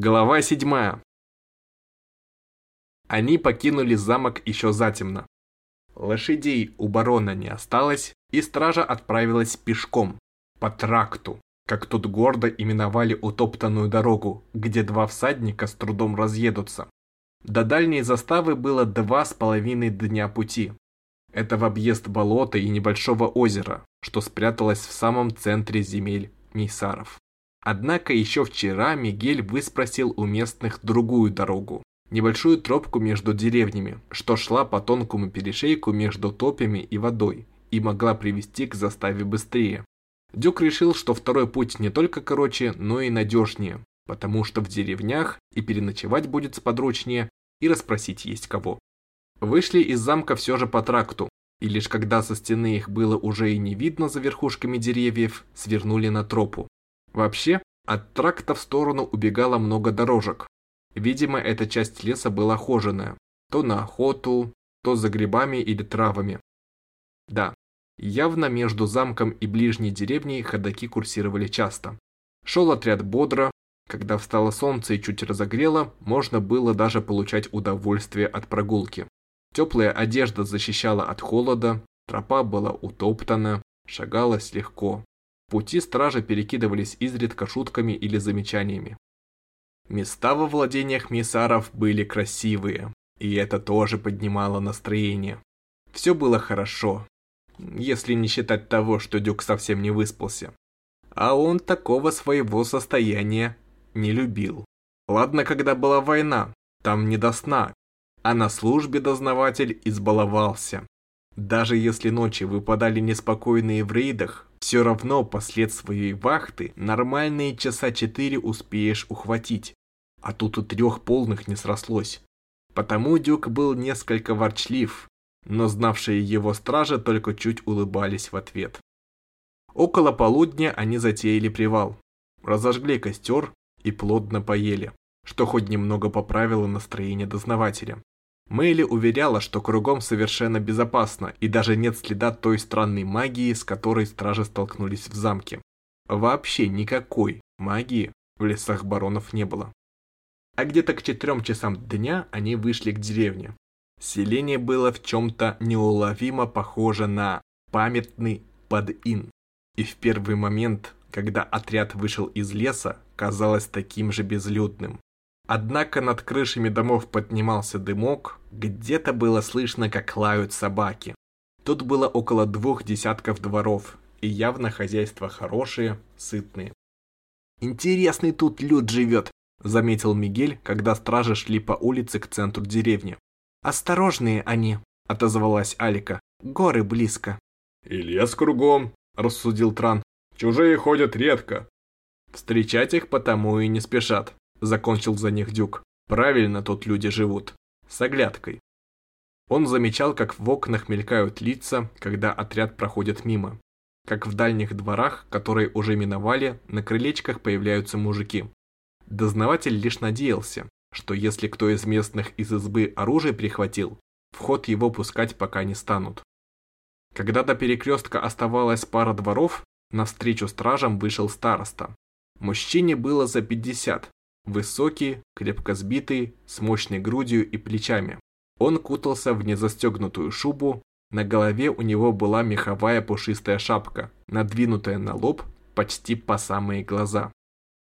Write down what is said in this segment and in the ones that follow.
Глава седьмая. Они покинули замок еще затемно. Лошадей у барона не осталось, и стража отправилась пешком, по тракту, как тут гордо именовали утоптанную дорогу, где два всадника с трудом разъедутся. До дальней заставы было два с половиной дня пути. Это в объезд болота и небольшого озера, что спряталось в самом центре земель Мейсаров. Однако еще вчера Мигель выспросил у местных другую дорогу, небольшую тропку между деревнями, что шла по тонкому перешейку между топями и водой и могла привести к заставе быстрее. Дюк решил, что второй путь не только короче, но и надежнее, потому что в деревнях и переночевать будет сподручнее, и расспросить есть кого. Вышли из замка все же по тракту, и лишь когда со стены их было уже и не видно за верхушками деревьев, свернули на тропу. Вообще, от тракта в сторону убегало много дорожек. Видимо, эта часть леса была хоженая, то на охоту, то за грибами или травами. Да, явно между замком и ближней деревней ходаки курсировали часто. Шел отряд бодро, когда встало солнце и чуть разогрело, можно было даже получать удовольствие от прогулки. Теплая одежда защищала от холода, тропа была утоптана, шагалось легко. Пути стражи перекидывались изредка шутками или замечаниями. Места во владениях миссаров были красивые, и это тоже поднимало настроение. Все было хорошо, если не считать того, что Дюк совсем не выспался. А он такого своего состояния не любил. Ладно, когда была война, там не до сна, а на службе дознаватель избаловался. Даже если ночи выпадали неспокойные в рейдах, все равно послед своей вахты нормальные часа четыре успеешь ухватить. А тут у трех полных не срослось. Потому Дюк был несколько ворчлив, но знавшие его стражи только чуть улыбались в ответ. Около полудня они затеяли привал, разожгли костер и плотно поели, что хоть немного поправило настроение дознавателя. Мэйли уверяла, что кругом совершенно безопасно и даже нет следа той странной магии, с которой стражи столкнулись в замке. Вообще никакой магии в лесах баронов не было. А где-то к четырем часам дня они вышли к деревне. Селение было в чем-то неуловимо похоже на памятный подин. И в первый момент, когда отряд вышел из леса, казалось таким же безлюдным. Однако над крышами домов поднимался дымок, где-то было слышно, как лают собаки. Тут было около двух десятков дворов, и явно хозяйства хорошие, сытные. «Интересный тут люд живет», – заметил Мигель, когда стражи шли по улице к центру деревни. «Осторожные они», – отозвалась Алика. «Горы близко». «И лес кругом», – рассудил Тран. «Чужие ходят редко». «Встречать их потому и не спешат», закончил за них Дюк. Правильно тут люди живут. С оглядкой. Он замечал, как в окнах мелькают лица, когда отряд проходит мимо. Как в дальних дворах, которые уже миновали, на крылечках появляются мужики. Дознаватель лишь надеялся, что если кто из местных из избы оружие прихватил, вход его пускать пока не станут. Когда до перекрестка оставалась пара дворов, навстречу стражам вышел староста. Мужчине было за 50, Высокий, крепко сбитый, с мощной грудью и плечами. Он кутался в незастегнутую шубу, на голове у него была меховая пушистая шапка, надвинутая на лоб почти по самые глаза.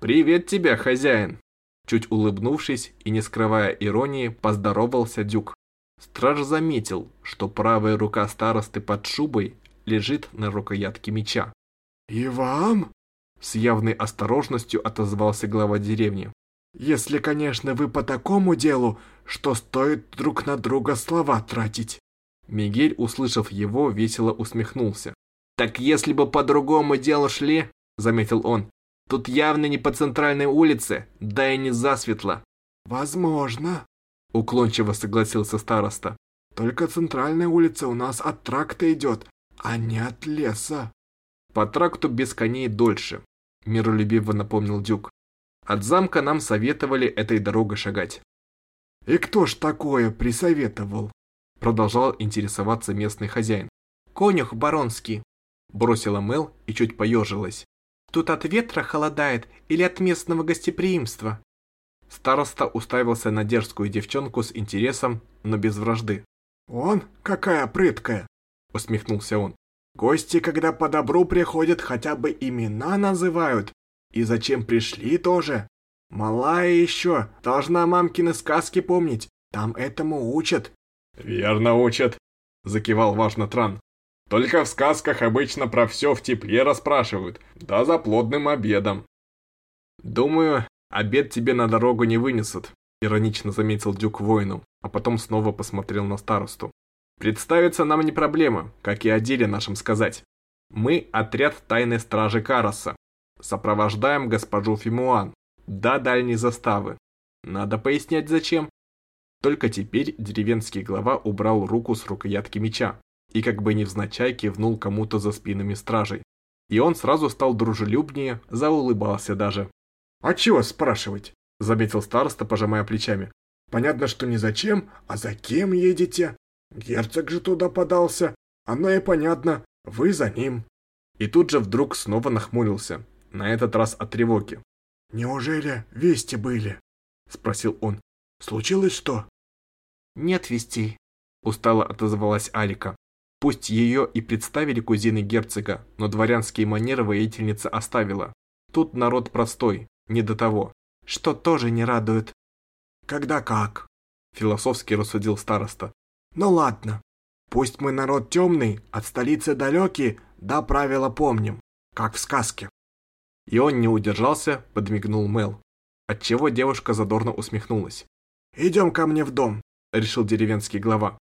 «Привет тебе, хозяин!» Чуть улыбнувшись и не скрывая иронии, поздоровался Дюк. Страж заметил, что правая рука старосты под шубой лежит на рукоятке меча. «И вам?» С явной осторожностью отозвался глава деревни. «Если, конечно, вы по такому делу, что стоит друг на друга слова тратить». Мигель, услышав его, весело усмехнулся. «Так если бы по другому делу шли, — заметил он, — тут явно не по центральной улице, да и не засветло». «Возможно», — уклончиво согласился староста. «Только центральная улица у нас от тракта идет, а не от леса». «По тракту без коней дольше», – миролюбиво напомнил Дюк. «От замка нам советовали этой дорогой шагать». «И кто ж такое присоветовал?» – продолжал интересоваться местный хозяин. «Конюх баронский», – бросила Мел и чуть поежилась. «Тут от ветра холодает или от местного гостеприимства?» Староста уставился на дерзкую девчонку с интересом, но без вражды. «Он? Какая прыткая!» — усмехнулся он. «Гости, когда по добру приходят, хотя бы имена называют. И зачем пришли тоже? Малая еще, должна мамкины сказки помнить, там этому учат». «Верно учат», — закивал важно Тран. «Только в сказках обычно про все в тепле расспрашивают, да за плотным обедом». «Думаю, обед тебе на дорогу не вынесут», — иронично заметил Дюк воину, а потом снова посмотрел на старосту. «Представиться нам не проблема, как и о деле нашем сказать. Мы отряд тайной стражи Караса. Сопровождаем госпожу Фимуан до дальней заставы. Надо пояснять зачем. Только теперь деревенский глава убрал руку с рукоятки меча и как бы невзначай кивнул кому-то за спинами стражей. И он сразу стал дружелюбнее, заулыбался даже. «А чего спрашивать?» – заметил староста, пожимая плечами. «Понятно, что не зачем, а за кем едете? Герцог же туда подался. Оно и понятно, вы за ним». И тут же вдруг снова нахмурился, на этот раз от тревоги. «Неужели вести были?» – спросил он. «Случилось что?» «Нет вестей», – устало отозвалась Алика. Пусть ее и представили кузины герцога, но дворянские манеры воительница оставила. Тут народ простой, не до того. Что тоже не радует. «Когда как?» – философски рассудил староста. «Ну ладно. Пусть мы народ темный, от столицы далекий, да правила помним, как в сказке». И он не удержался, подмигнул Мел. Отчего девушка задорно усмехнулась. «Идем ко мне в дом», — решил деревенский глава.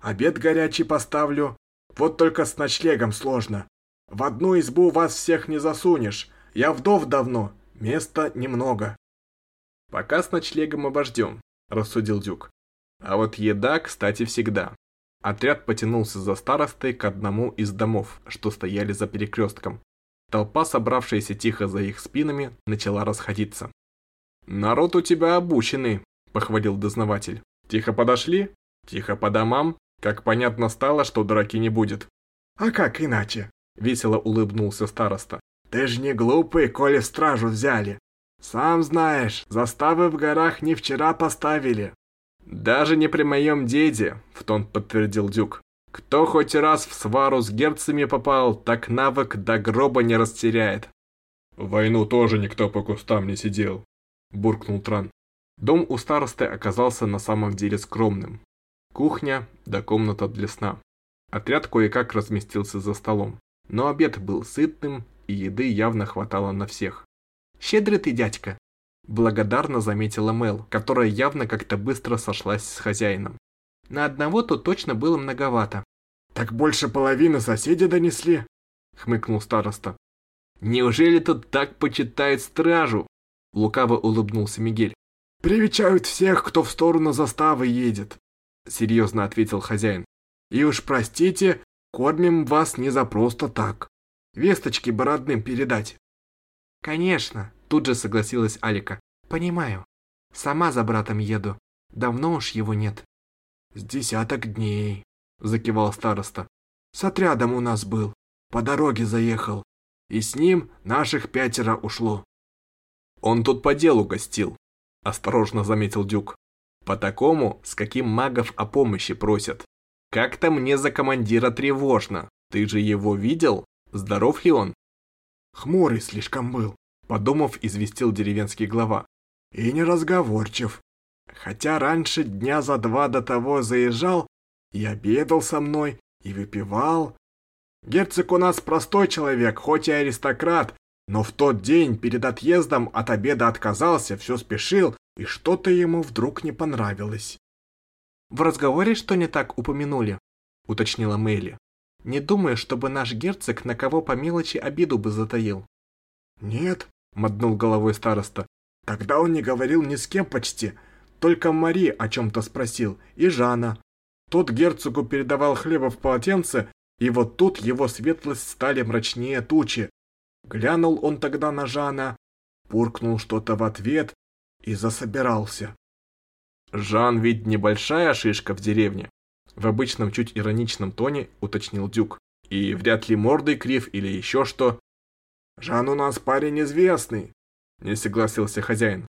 «Обед горячий поставлю. Вот только с ночлегом сложно. В одну избу вас всех не засунешь. Я вдов давно, места немного». «Пока с ночлегом обождем», — рассудил Дюк. «А вот еда, кстати, всегда». Отряд потянулся за старостой к одному из домов, что стояли за перекрестком. Толпа, собравшаяся тихо за их спинами, начала расходиться. «Народ у тебя обученный», – похвалил дознаватель. «Тихо подошли? Тихо по домам? Как понятно стало, что драки не будет». «А как иначе?» – весело улыбнулся староста. «Ты ж не глупый, коли стражу взяли. Сам знаешь, заставы в горах не вчера поставили». «Даже не при моем деде», – в тон подтвердил Дюк. Кто хоть раз в свару с герцами попал, так навык до гроба не растеряет. В войну тоже никто по кустам не сидел, буркнул Тран. Дом у старосты оказался на самом деле скромным. Кухня да комната для сна. Отряд кое-как разместился за столом. Но обед был сытным, и еды явно хватало на всех. «Щедрый ты, дядька!» Благодарно заметила Мел, которая явно как-то быстро сошлась с хозяином. На одного тут точно было многовато. «Так больше половины соседи донесли», — хмыкнул староста. «Неужели тут так почитают стражу?» — лукаво улыбнулся Мигель. «Привечают всех, кто в сторону заставы едет», — серьезно ответил хозяин. «И уж простите, кормим вас не за просто так. Весточки бородным передать». «Конечно», — тут же согласилась Алика. «Понимаю. Сама за братом еду. Давно уж его нет». «С десяток дней», — закивал староста. «С отрядом у нас был. По дороге заехал. И с ним наших пятеро ушло». «Он тут по делу гостил», — осторожно заметил Дюк. «По такому, с каким магов о помощи просят. Как-то мне за командира тревожно. Ты же его видел? Здоров ли он?» «Хмурый слишком был», — подумав, известил деревенский глава. «И неразговорчив. Хотя раньше дня за два до того заезжал и обедал со мной, и выпивал. Герцог у нас простой человек, хоть и аристократ, но в тот день перед отъездом от обеда отказался, все спешил, и что-то ему вдруг не понравилось. «В разговоре что не так упомянули?» – уточнила Мэйли. «Не думаю, чтобы наш герцог на кого по мелочи обиду бы затаил». «Нет», – мотнул головой староста. «Тогда он не говорил ни с кем почти, только Мари о чем-то спросил, и Жана. Тот герцогу передавал хлеба в полотенце, и вот тут его светлость стали мрачнее тучи. Глянул он тогда на Жана, буркнул что-то в ответ и засобирался. «Жан ведь небольшая шишка в деревне», в обычном чуть ироничном тоне уточнил Дюк. «И вряд ли мордой крив или еще что». «Жан у нас парень известный», не согласился хозяин.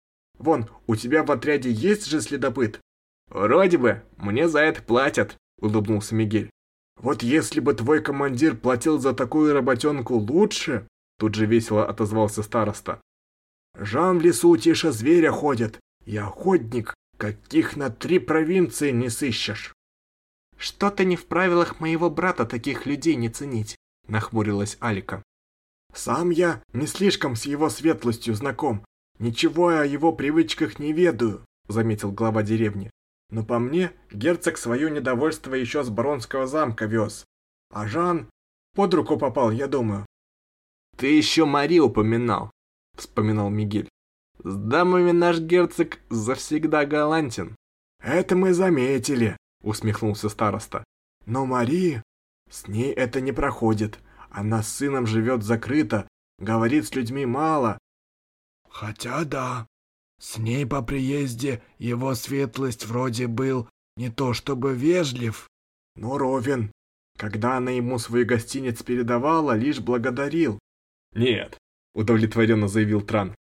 Вон, у тебя в отряде есть же следопыт? Вроде бы, мне за это платят, улыбнулся Мигель. Вот если бы твой командир платил за такую работенку лучше, тут же весело отозвался староста. Жан в лесу тише зверя ходит, и охотник, каких на три провинции не сыщешь. Что-то не в правилах моего брата таких людей не ценить, нахмурилась Алика. Сам я не слишком с его светлостью знаком, ничего о его привычках не ведаю, заметил глава деревни. Но по мне, герцог свое недовольство еще с Баронского замка вез. А Жан под руку попал, я думаю. Ты еще Мари упоминал, вспоминал Мигель. С дамами наш герцог завсегда галантен. Это мы заметили, усмехнулся староста. Но Мари, с ней это не проходит. Она с сыном живет закрыто, говорит с людьми мало. Хотя да, с ней по приезде его светлость вроде был не то чтобы вежлив, но ровен. Когда она ему свой гостиниц передавала, лишь благодарил. «Нет», — удовлетворенно заявил Тран.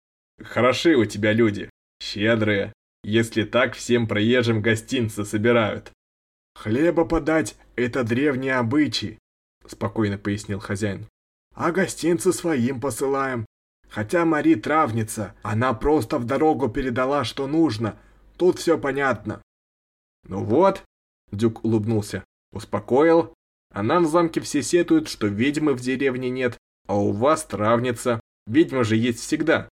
«Хороши у тебя люди, щедрые, если так всем проезжим гостинцы собирают». «Хлеба подать — это древний обычай», — спокойно пояснил хозяин. «А гостинцы своим посылаем. Хотя Мари травница, она просто в дорогу передала, что нужно. Тут все понятно». «Ну вот», — Дюк улыбнулся, — «успокоил. А нам в замке все сетуют, что ведьмы в деревне нет, а у вас травница. Ведьма же есть всегда».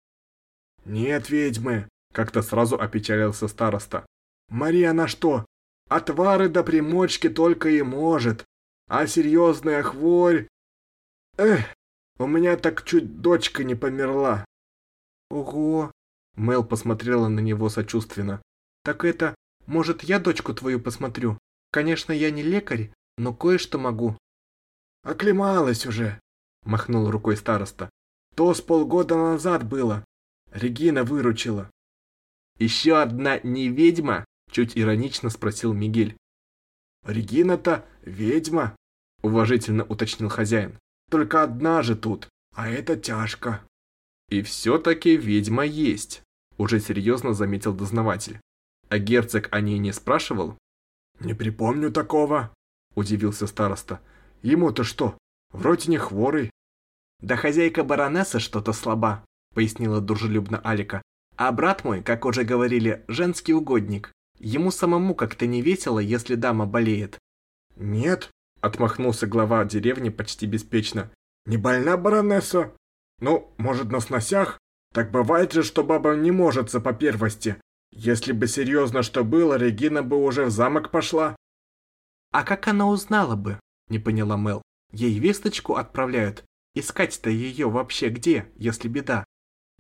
«Нет ведьмы», — как-то сразу опечалился староста. «Мария она что, отвары до примочки только и может. А серьезная хворь... Эх, у меня так чуть дочка не померла. Ого. Мел посмотрела на него сочувственно. Так это, может, я дочку твою посмотрю? Конечно, я не лекарь, но кое-что могу. Оклемалась уже, махнул рукой староста. То с полгода назад было. Регина выручила. Еще одна не ведьма? Чуть иронично спросил Мигель. Регина-то ведьма, уважительно уточнил хозяин. Только одна же тут, а это тяжко. И все-таки ведьма есть, уже серьезно заметил дознаватель. А герцог о ней не спрашивал? Не припомню такого, удивился староста. Ему-то что, вроде не хворый. Да хозяйка баронесса что-то слаба, пояснила дружелюбно Алика. А брат мой, как уже говорили, женский угодник. Ему самому как-то не весело, если дама болеет. Нет, отмахнулся глава деревни почти беспечно. Не больна баронесса? Ну, может, на сносях? Так бывает же, что баба не может по первости. Если бы серьезно что было, Регина бы уже в замок пошла. А как она узнала бы? Не поняла Мел. Ей весточку отправляют. Искать-то ее вообще где, если беда?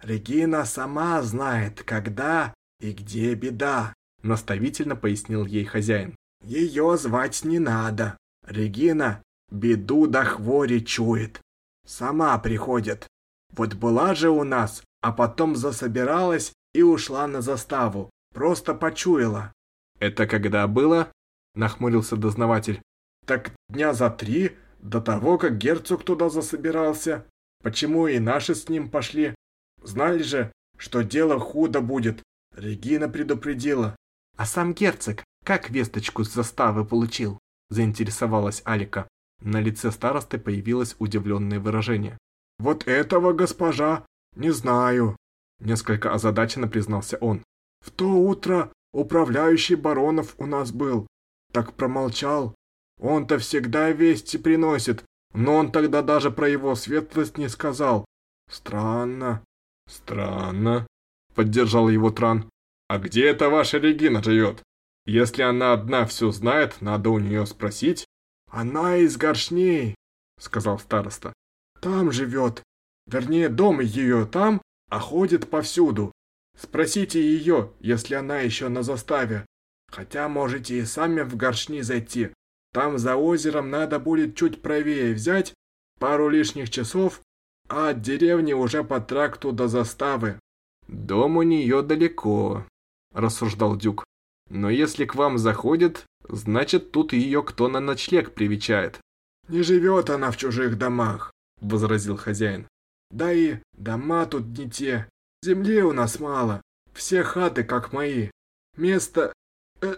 Регина сама знает, когда и где беда наставительно пояснил ей хозяин. Ее звать не надо. Регина беду до хвори чует. Сама приходит. Вот была же у нас, а потом засобиралась и ушла на заставу. Просто почуяла. Это когда было? Нахмурился дознаватель. Так дня за три, до того, как герцог туда засобирался. Почему и наши с ним пошли? Знали же, что дело худо будет. Регина предупредила. «А сам герцог как весточку с заставы получил?» – заинтересовалась Алика. На лице старосты появилось удивленное выражение. «Вот этого, госпожа, не знаю», – несколько озадаченно признался он. «В то утро управляющий баронов у нас был, так промолчал. Он-то всегда вести приносит, но он тогда даже про его светлость не сказал. Странно». «Странно», — поддержал его Тран. «А где эта ваша Регина живет? Если она одна все знает, надо у нее спросить». «Она из горшней», — сказал староста. «Там живет. Вернее, дом ее там, а ходит повсюду. Спросите ее, если она еще на заставе. Хотя можете и сами в горшни зайти. Там за озером надо будет чуть правее взять, пару лишних часов, а от деревни уже по тракту до заставы. Дом у нее далеко, рассуждал Дюк. Но если к вам заходит, значит тут ее кто на ночлег привечает. Не живет она в чужих домах, возразил хозяин. Да и дома тут не те, земли у нас мало. Все хаты как мои. Место... Э,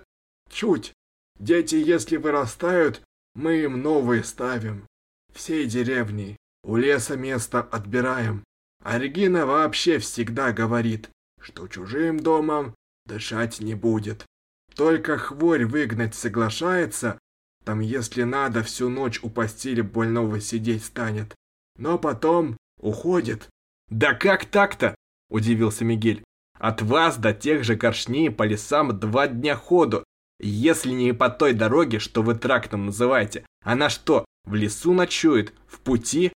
чуть. Дети, если вырастают, мы им новые ставим. Всей деревни. У леса место отбираем. А Регина вообще всегда говорит, что чужим домом дышать не будет. Только хворь выгнать соглашается, там если надо всю ночь у постели больного сидеть станет. Но потом уходит. «Да как так-то?» – удивился Мигель. «От вас до тех же коршней по лесам два дня ходу. Если не по той дороге, что вы трактом называете, она что, в лесу ночует? В пути?»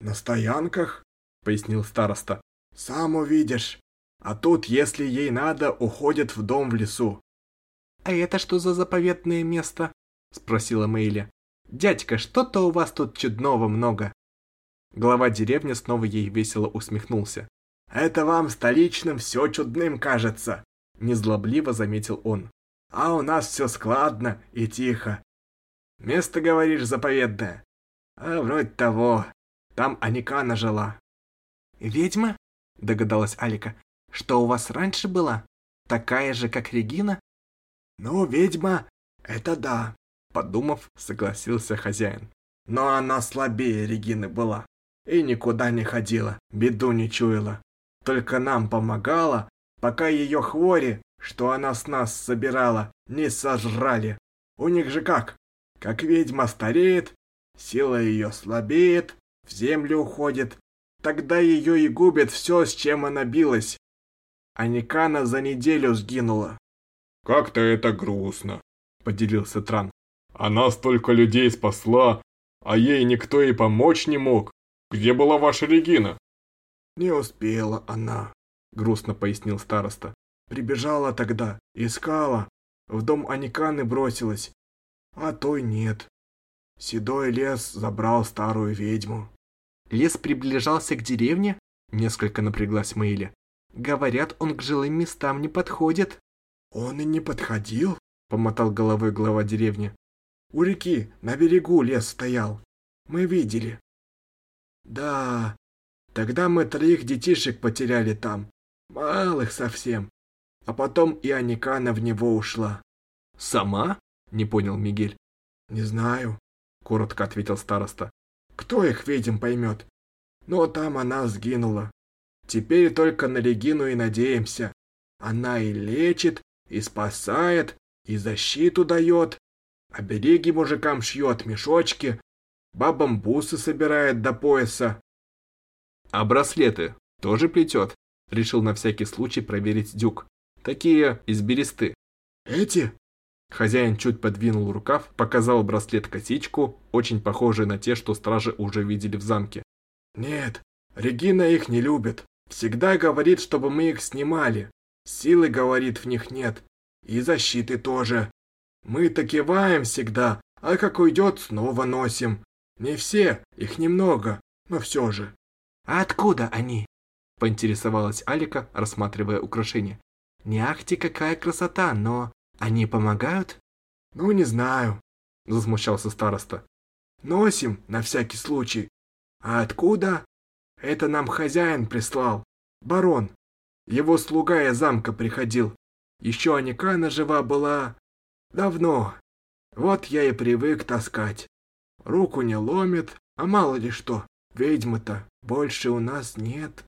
«На стоянках», – пояснил староста. «Сам увидишь. А тут, если ей надо, уходит в дом в лесу». «А это что за заповедное место?» – спросила Мэйли. «Дядька, что-то у вас тут чудного много». Глава деревни снова ей весело усмехнулся. «Это вам, столичным, все чудным кажется», – незлобливо заметил он. «А у нас все складно и тихо. Место, говоришь, заповедное? А вроде того. Там Аникана жила». «Ведьма?» – догадалась Алика. «Что у вас раньше была? Такая же, как Регина?» «Ну, ведьма, это да», – подумав, согласился хозяин. «Но она слабее Регины была и никуда не ходила, беду не чуяла. Только нам помогала, пока ее хвори, что она с нас собирала, не сожрали. У них же как? Как ведьма стареет, сила ее слабеет, в землю уходит, тогда ее и губит все, с чем она билась. А Никана за неделю сгинула. «Как-то это грустно», — поделился Тран. «Она столько людей спасла, а ей никто и помочь не мог. Где была ваша Регина?» «Не успела она», — грустно пояснил староста. «Прибежала тогда, искала, в дом Аниканы бросилась, а той нет. Седой лес забрал старую ведьму». «Лес приближался к деревне?» — несколько напряглась Мэйли. «Говорят, он к жилым местам не подходит». «Он и не подходил?» — помотал головой глава деревни. «У реки на берегу лес стоял. Мы видели. Да, тогда мы троих детишек потеряли там, малых совсем. А потом и Аникана в него ушла. Сама? Не понял Мигель. Не знаю, коротко ответил староста. Кто их, видим, поймет? Но там она сгинула. Теперь только на Регину и надеемся. Она и лечит, и спасает, и защиту дает. Обереги мужикам шьет, мешочки, бабам бусы собирает до пояса. А браслеты тоже плетет? Решил на всякий случай проверить Дюк. Такие из бересты. Эти? Хозяин чуть подвинул рукав, показал браслет-косичку, очень похожий на те, что стражи уже видели в замке. Нет, Регина их не любит. Всегда говорит, чтобы мы их снимали. Силы, говорит, в них нет. И защиты тоже. Мы-то киваем всегда, а как уйдет, снова носим. Не все, их немного, но все же. А откуда они? Поинтересовалась Алика, рассматривая украшения. Не ахти какая красота, но они помогают? Ну, не знаю, засмущался староста. Носим на всякий случай. А откуда? Это нам хозяин прислал. Барон. Его слуга из замка приходил. Еще Аникана жива была давно. Вот я и привык таскать. Руку не ломит, а мало ли что, ведьмы-то больше у нас нет.